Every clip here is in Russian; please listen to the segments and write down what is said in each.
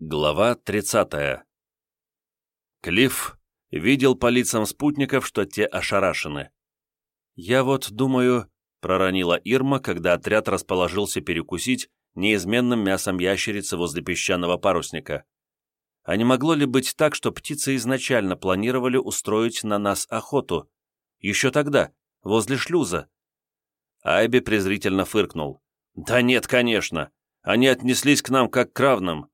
Глава 30. Клифф видел по лицам спутников, что те ошарашены. «Я вот думаю», — проронила Ирма, когда отряд расположился перекусить неизменным мясом ящерицы возле песчаного парусника. А не могло ли быть так, что птицы изначально планировали устроить на нас охоту? Еще тогда, возле шлюза. Айби презрительно фыркнул. «Да нет, конечно. Они отнеслись к нам как к равным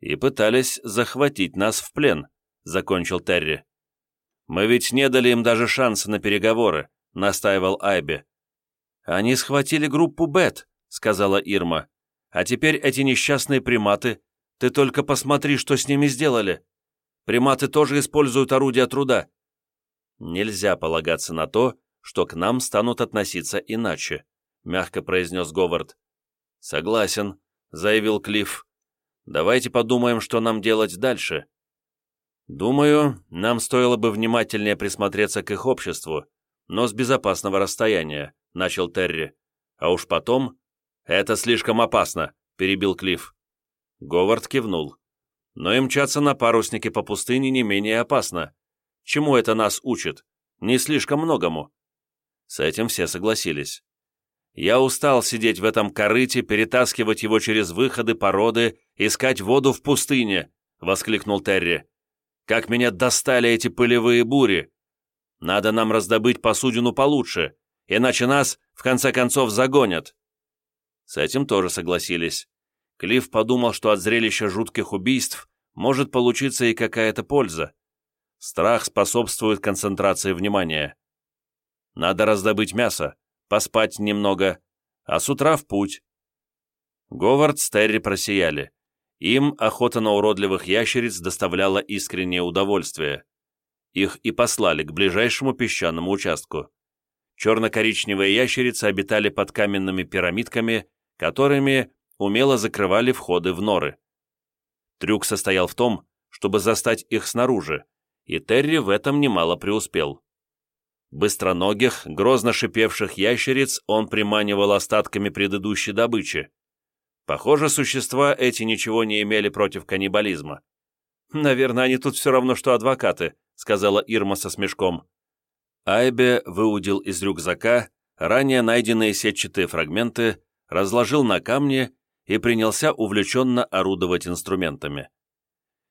и пытались захватить нас в плен», — закончил Терри. «Мы ведь не дали им даже шанса на переговоры», — настаивал Айби. «Они схватили группу Бет», — сказала Ирма. «А теперь эти несчастные приматы, ты только посмотри, что с ними сделали. Приматы тоже используют орудия труда». «Нельзя полагаться на то, что к нам станут относиться иначе», — мягко произнес Говард. «Согласен», — заявил Клифф. Давайте подумаем, что нам делать дальше. Думаю, нам стоило бы внимательнее присмотреться к их обществу, но с безопасного расстояния, начал Терри. А уж потом... Это слишком опасно, перебил Клифф. Говард кивнул. Но и мчаться на паруснике по пустыне не менее опасно. Чему это нас учит? Не слишком многому. С этим все согласились. Я устал сидеть в этом корыте, перетаскивать его через выходы, породы, искать воду в пустыне», — воскликнул Терри. «Как меня достали эти пылевые бури! Надо нам раздобыть посудину получше, иначе нас, в конце концов, загонят». С этим тоже согласились. Клифф подумал, что от зрелища жутких убийств может получиться и какая-то польза. Страх способствует концентрации внимания. Надо раздобыть мясо, поспать немного, а с утра в путь. Говард с Терри просияли. Им охота на уродливых ящериц доставляла искреннее удовольствие. Их и послали к ближайшему песчаному участку. Черно-коричневые ящерицы обитали под каменными пирамидками, которыми умело закрывали входы в норы. Трюк состоял в том, чтобы застать их снаружи, и Терри в этом немало преуспел. Быстроногих, грозно шипевших ящериц он приманивал остатками предыдущей добычи. Похоже, существа эти ничего не имели против каннибализма. «Наверное, они тут все равно, что адвокаты», — сказала Ирма со смешком. Айбе выудил из рюкзака ранее найденные сетчатые фрагменты, разложил на камне и принялся увлеченно орудовать инструментами.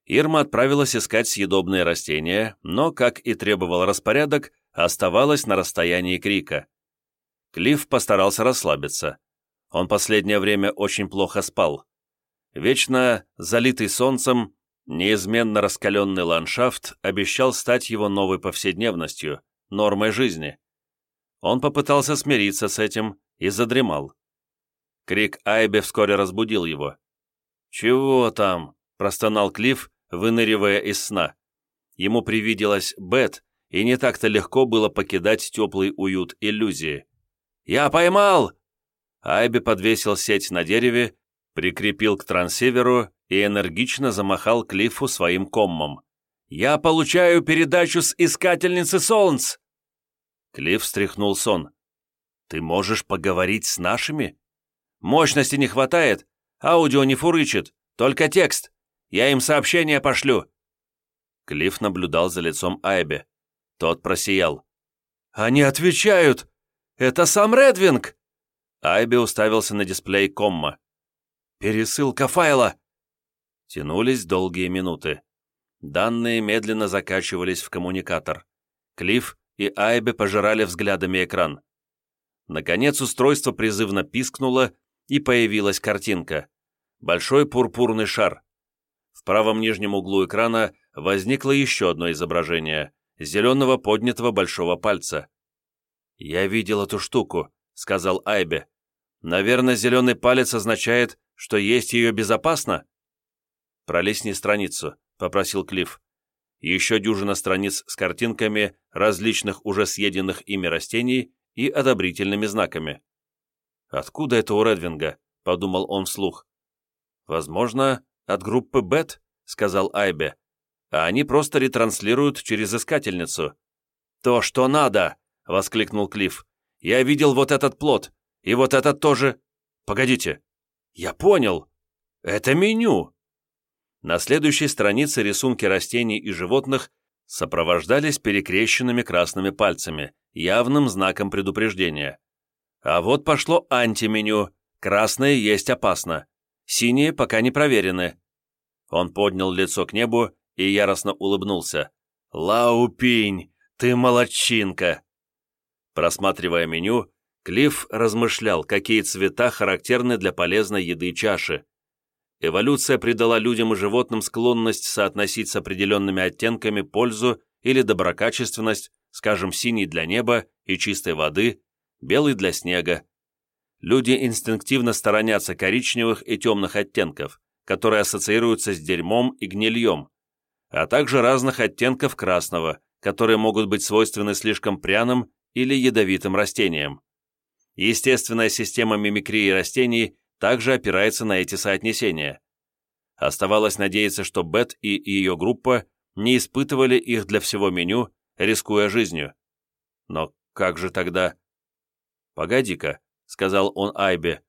Ирма отправилась искать съедобные растения, но, как и требовал распорядок, оставалась на расстоянии крика. Клифф постарался расслабиться. Он последнее время очень плохо спал. Вечно залитый солнцем, неизменно раскаленный ландшафт обещал стать его новой повседневностью, нормой жизни. Он попытался смириться с этим и задремал. Крик Айбе вскоре разбудил его. «Чего там?» – простонал Клифф, выныривая из сна. Ему привиделась Бет, и не так-то легко было покидать теплый уют иллюзии. «Я поймал!» Айби подвесил сеть на дереве, прикрепил к трансиверу и энергично замахал Клиффу своим коммом. «Я получаю передачу с Искательницы Солнц!» Клифф стряхнул сон. «Ты можешь поговорить с нашими?» «Мощности не хватает, аудио не фурычит, только текст. Я им сообщение пошлю». Клифф наблюдал за лицом Айбе. Тот просиял. «Они отвечают! Это сам Редвинг!» Айби уставился на дисплей комма. «Пересылка файла!» Тянулись долгие минуты. Данные медленно закачивались в коммуникатор. Клифф и Айби пожирали взглядами экран. Наконец устройство призывно пискнуло, и появилась картинка. Большой пурпурный шар. В правом нижнем углу экрана возникло еще одно изображение зеленого поднятого большого пальца. «Я видел эту штуку», — сказал Айбе. «Наверное, зеленый палец означает, что есть ее безопасно?» «Пролистни страницу», — попросил Клифф. Еще дюжина страниц с картинками различных уже съеденных ими растений и одобрительными знаками. «Откуда это у Редвинга?» — подумал он вслух. «Возможно, от группы Бет», — сказал Айбе а они просто ретранслируют через искательницу. «То, что надо!» — воскликнул Клифф. «Я видел вот этот плод, и вот этот тоже. Погодите. Я понял. Это меню!» На следующей странице рисунки растений и животных сопровождались перекрещенными красными пальцами, явным знаком предупреждения. А вот пошло антименю. Красное есть опасно. Синие пока не проверены. Он поднял лицо к небу и яростно улыбнулся. «Лаупинь, ты молодчинка!» Просматривая меню, Клифф размышлял, какие цвета характерны для полезной еды чаши. Эволюция придала людям и животным склонность соотносить с определенными оттенками пользу или доброкачественность, скажем, синий для неба и чистой воды, белый для снега. Люди инстинктивно сторонятся коричневых и темных оттенков, которые ассоциируются с дерьмом и гнильем, а также разных оттенков красного, которые могут быть свойственны слишком пряным или ядовитым растениям. Естественная система мимикрии растений также опирается на эти соотнесения. Оставалось надеяться, что Бет и ее группа не испытывали их для всего меню, рискуя жизнью. Но как же тогда? «Погоди-ка», — сказал он Айбе,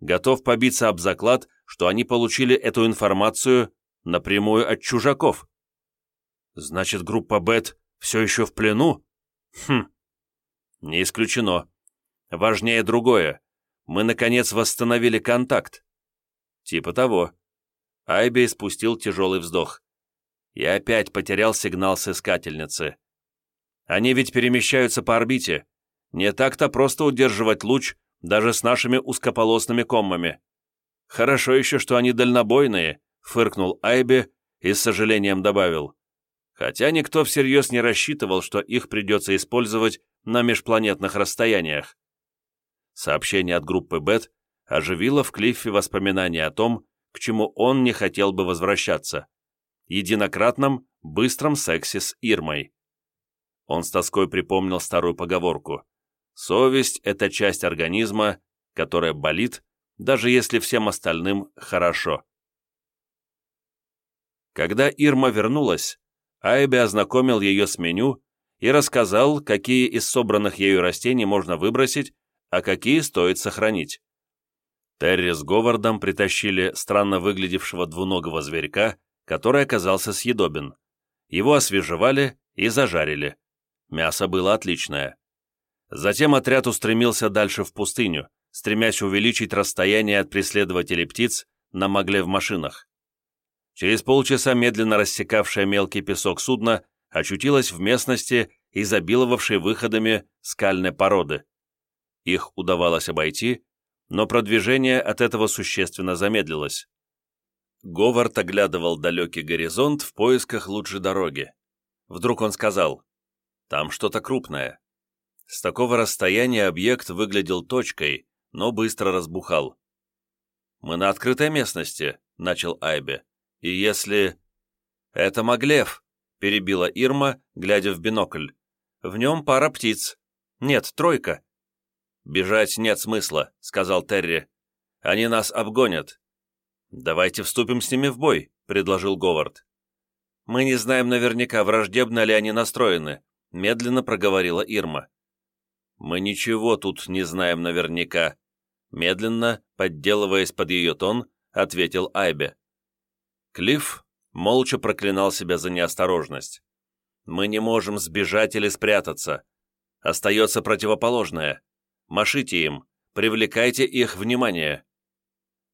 готов побиться об заклад, что они получили эту информацию напрямую от чужаков. «Значит, группа Бет все еще в плену?» «Хм, не исключено. Важнее другое. Мы, наконец, восстановили контакт. Типа того. Айби спустил тяжелый вздох. Я опять потерял сигнал с искательницы. Они ведь перемещаются по орбите. Не так-то просто удерживать луч даже с нашими узкополосными коммами. Хорошо еще, что они дальнобойные, фыркнул Айби и с сожалением добавил. Хотя никто всерьез не рассчитывал, что их придется использовать на межпланетных расстояниях. Сообщение от группы Бет оживило в Клиффе воспоминания о том, к чему он не хотел бы возвращаться. Единократном, быстром сексе с Ирмой. Он с тоской припомнил старую поговорку. «Совесть — это часть организма, которая болит, даже если всем остальным хорошо». Когда Ирма вернулась, Айби ознакомил ее с меню и рассказал, какие из собранных ею растений можно выбросить а какие стоит сохранить. Терри с Говардом притащили странно выглядевшего двуногого зверька, который оказался съедобен. Его освежевали и зажарили. Мясо было отличное. Затем отряд устремился дальше в пустыню, стремясь увеличить расстояние от преследователей птиц на могле в машинах. Через полчаса медленно рассекавшее мелкий песок судно очутилось в местности, изобиловавшей выходами скальной породы. Их удавалось обойти, но продвижение от этого существенно замедлилось. Говард оглядывал далекий горизонт в поисках лучшей дороги. Вдруг он сказал, «Там что-то крупное». С такого расстояния объект выглядел точкой, но быстро разбухал. «Мы на открытой местности», — начал Айбе. «И если...» «Это Маглев», — перебила Ирма, глядя в бинокль. «В нем пара птиц. Нет, тройка. «Бежать нет смысла», — сказал Терри. «Они нас обгонят». «Давайте вступим с ними в бой», — предложил Говард. «Мы не знаем наверняка, враждебно ли они настроены», — медленно проговорила Ирма. «Мы ничего тут не знаем наверняка», — медленно, подделываясь под ее тон, ответил Айбе. Клифф молча проклинал себя за неосторожность. «Мы не можем сбежать или спрятаться. Остается противоположное. Машите им, привлекайте их внимание».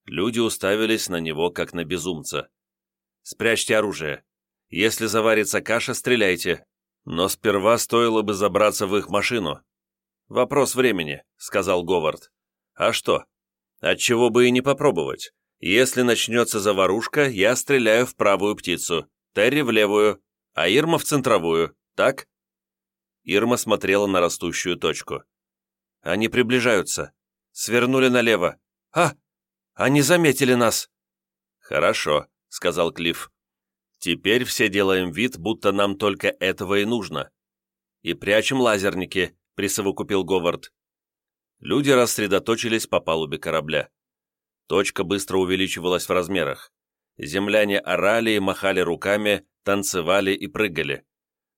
Люди уставились на него, как на безумца. «Спрячьте оружие. Если заварится каша, стреляйте. Но сперва стоило бы забраться в их машину». «Вопрос времени», — сказал Говард. «А что? Отчего бы и не попробовать. Если начнется заварушка, я стреляю в правую птицу, Терри в левую, а Ирма в центровую, так?» Ирма смотрела на растущую точку. Они приближаются. Свернули налево. А! Они заметили нас!» «Хорошо», — сказал Клифф. «Теперь все делаем вид, будто нам только этого и нужно. И прячем лазерники», — присовокупил Говард. Люди рассредоточились по палубе корабля. Точка быстро увеличивалась в размерах. Земляне орали махали руками, танцевали и прыгали.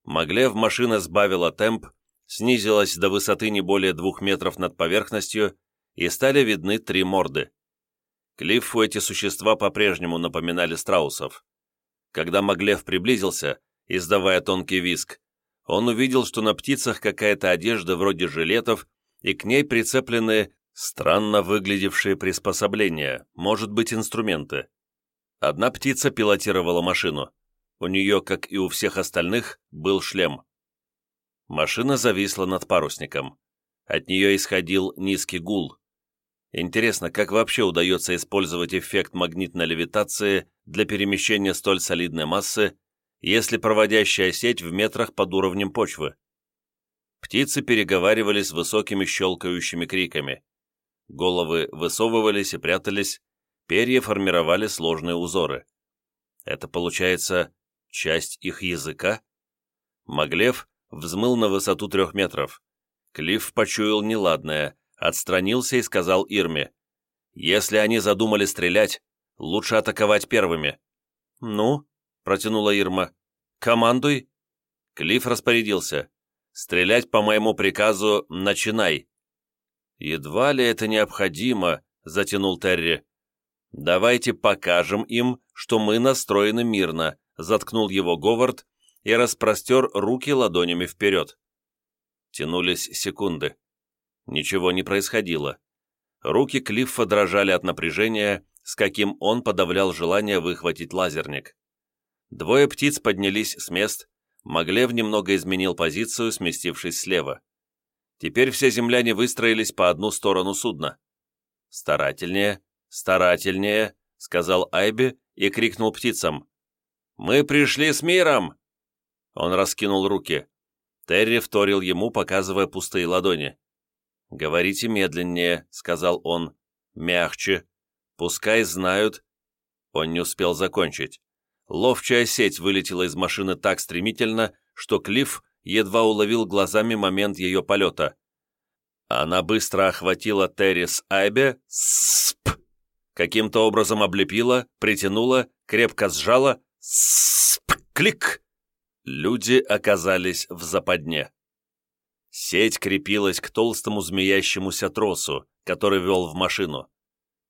Маглев машина сбавила темп, снизилась до высоты не более двух метров над поверхностью, и стали видны три морды. Клиффу эти существа по-прежнему напоминали страусов. Когда Маглев приблизился, издавая тонкий виск, он увидел, что на птицах какая-то одежда вроде жилетов, и к ней прицеплены странно выглядевшие приспособления, может быть, инструменты. Одна птица пилотировала машину. У нее, как и у всех остальных, был шлем. Машина зависла над парусником. От нее исходил низкий гул. Интересно, как вообще удается использовать эффект магнитной левитации для перемещения столь солидной массы, если проводящая сеть в метрах под уровнем почвы? Птицы переговаривались высокими щелкающими криками. Головы высовывались и прятались, перья формировали сложные узоры. Это, получается, часть их языка? Маглев взмыл на высоту трех метров. Клифф почуял неладное, отстранился и сказал Ирме, «Если они задумали стрелять, лучше атаковать первыми». «Ну?» — протянула Ирма. «Командуй». Клифф распорядился. «Стрелять по моему приказу начинай». «Едва ли это необходимо», — затянул Терри. «Давайте покажем им, что мы настроены мирно», — заткнул его Говард и распростер руки ладонями вперед. Тянулись секунды. Ничего не происходило. Руки Клиффа дрожали от напряжения, с каким он подавлял желание выхватить лазерник. Двое птиц поднялись с мест, Маглев немного изменил позицию, сместившись слева. Теперь все земляне выстроились по одну сторону судна. «Старательнее, старательнее», — сказал Айби и крикнул птицам. «Мы пришли с миром!» Он раскинул руки. Терри вторил ему, показывая пустые ладони. «Говорите медленнее», — сказал он. «Мягче. Пускай знают». Он не успел закончить. Ловчая сеть вылетела из машины так стремительно, что Клифф едва уловил глазами момент ее полета. Она быстро охватила Террис Айбе, сп, каким-то образом облепила, притянула, крепко сжала, сп, клик. Люди оказались в западне. Сеть крепилась к толстому змеящемуся тросу, который вел в машину.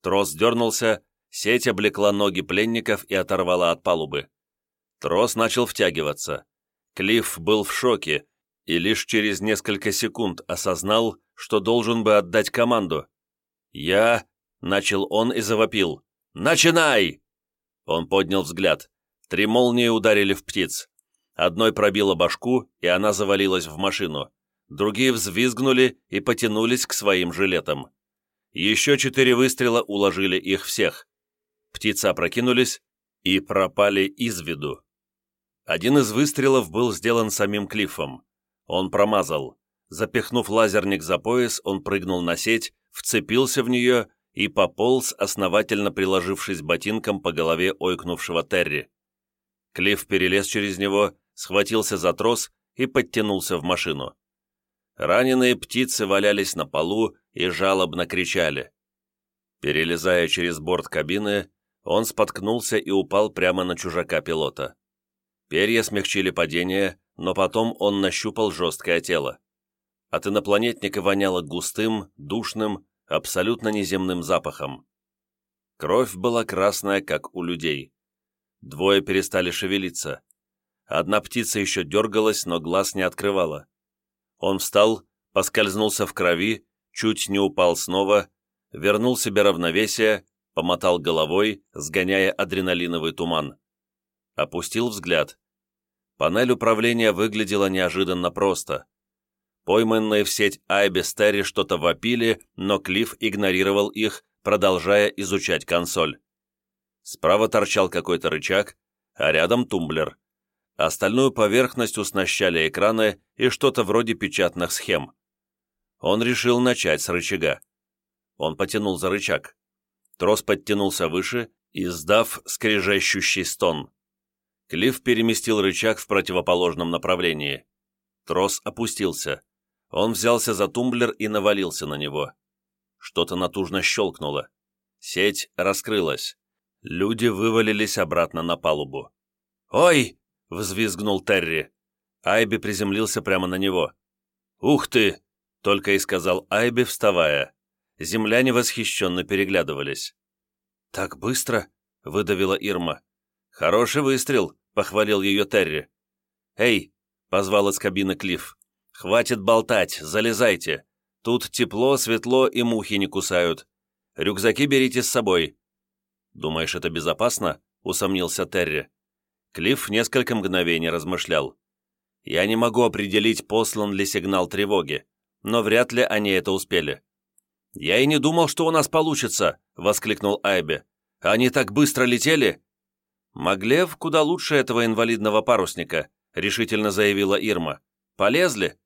Трос дернулся, сеть облекла ноги пленников и оторвала от палубы. Трос начал втягиваться. Клифф был в шоке и лишь через несколько секунд осознал, что должен бы отдать команду. «Я...» — начал он и завопил. «Начинай!» Он поднял взгляд. Три молнии ударили в птиц. Одной пробило башку, и она завалилась в машину другие взвизгнули и потянулись к своим жилетам. Еще четыре выстрела уложили их всех. Птицы опрокинулись и пропали из виду. Один из выстрелов был сделан самим Клиффом. Он промазал. Запихнув лазерник за пояс, он прыгнул на сеть, вцепился в нее и пополз, основательно приложившись ботинком по голове ойкнувшего Терри. Клифф перелез через него, схватился за трос и подтянулся в машину. Раненые птицы валялись на полу и жалобно кричали. Перелезая через борт кабины, он споткнулся и упал прямо на чужака-пилота. Перья смягчили падение, но потом он нащупал жесткое тело. От инопланетника воняло густым, душным, абсолютно неземным запахом. Кровь была красная, как у людей. Двое перестали шевелиться. Одна птица еще дергалась, но глаз не открывала. Он встал, поскользнулся в крови, чуть не упал снова, вернул себе равновесие, помотал головой, сгоняя адреналиновый туман. Опустил взгляд. Панель управления выглядела неожиданно просто. Пойманные в сеть Айби Стерри что-то вопили, но Клифф игнорировал их, продолжая изучать консоль. Справа торчал какой-то рычаг, а рядом тумблер. Остальную поверхность уснащали экраны и что-то вроде печатных схем. Он решил начать с рычага. Он потянул за рычаг. Трос подтянулся выше, издав скрежещущий стон. Клифф переместил рычаг в противоположном направлении. Трос опустился. Он взялся за тумблер и навалился на него. Что-то натужно щелкнуло. Сеть раскрылась. Люди вывалились обратно на палубу. «Ой!» — взвизгнул Терри. Айби приземлился прямо на него. «Ух ты!» — только и сказал Айби, вставая. Земляне восхищенно переглядывались. «Так быстро?» — выдавила Ирма. «Хороший выстрел», — похвалил ее Терри. «Эй!» — позвал из кабины Клифф. «Хватит болтать, залезайте. Тут тепло, светло и мухи не кусают. Рюкзаки берите с собой». «Думаешь, это безопасно?» — усомнился Терри. Клифф несколько мгновений размышлял. «Я не могу определить, послан ли сигнал тревоги, но вряд ли они это успели». «Я и не думал, что у нас получится!» — воскликнул Айбе. «Они так быстро летели!» «Маглев куда лучше этого инвалидного парусника», — решительно заявила Ирма. «Полезли?»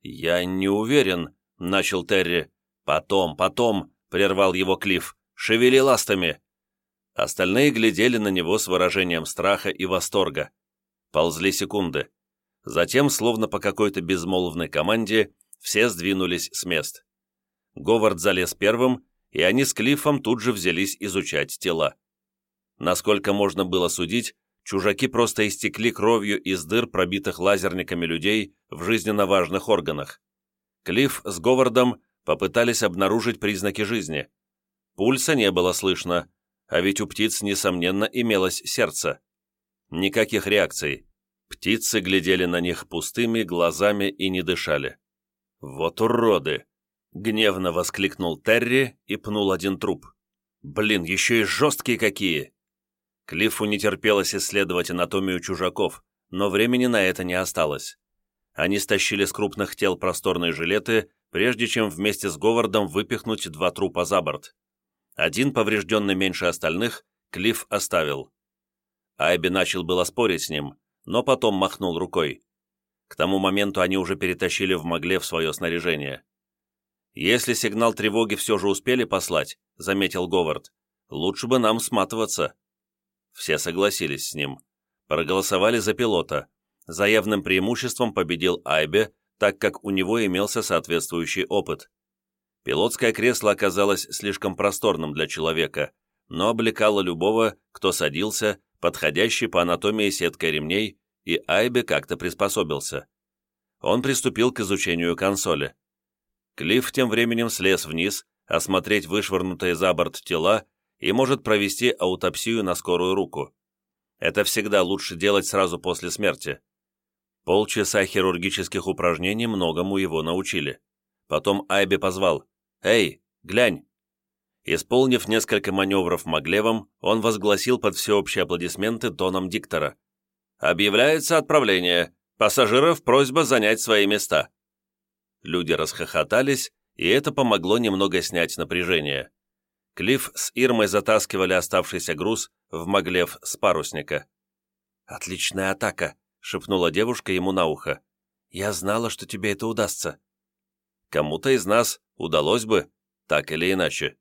«Я не уверен», — начал Терри. «Потом, потом», — прервал его Клифф. «Шевели ластами!» Остальные глядели на него с выражением страха и восторга. Ползли секунды. Затем, словно по какой-то безмолвной команде, все сдвинулись с мест. Говард залез первым, и они с Клиффом тут же взялись изучать тела. Насколько можно было судить, чужаки просто истекли кровью из дыр, пробитых лазерниками людей в жизненно важных органах. Клифф с Говардом попытались обнаружить признаки жизни. Пульса не было слышно, а ведь у птиц, несомненно, имелось сердце. Никаких реакций. Птицы глядели на них пустыми глазами и не дышали. «Вот уроды!» Гневно воскликнул Терри и пнул один труп. «Блин, еще и жесткие какие!» Клиффу не терпелось исследовать анатомию чужаков, но времени на это не осталось. Они стащили с крупных тел просторные жилеты, прежде чем вместе с Говардом выпихнуть два трупа за борт. Один, поврежденный меньше остальных, Клифф оставил. Айби начал было спорить с ним, но потом махнул рукой. К тому моменту они уже перетащили в Магле в свое снаряжение. «Если сигнал тревоги все же успели послать», — заметил Говард, — «лучше бы нам сматываться». Все согласились с ним. Проголосовали за пилота. За явным преимуществом победил Айбе, так как у него имелся соответствующий опыт. Пилотское кресло оказалось слишком просторным для человека, но облекало любого, кто садился, подходящий по анатомии сеткой ремней, и Айбе как-то приспособился. Он приступил к изучению консоли. Клифф тем временем слез вниз, осмотреть вышвырнутые за борт тела и может провести аутопсию на скорую руку. Это всегда лучше делать сразу после смерти. Полчаса хирургических упражнений многому его научили. Потом Айби позвал «Эй, глянь!». Исполнив несколько маневров Маглевом, он возгласил под всеобщие аплодисменты тоном диктора. «Объявляется отправление. Пассажиров просьба занять свои места». Люди расхохотались, и это помогло немного снять напряжение. Клифф с Ирмой затаскивали оставшийся груз в Маглев с парусника. «Отличная атака», — шепнула девушка ему на ухо. «Я знала, что тебе это удастся». «Кому-то из нас удалось бы, так или иначе».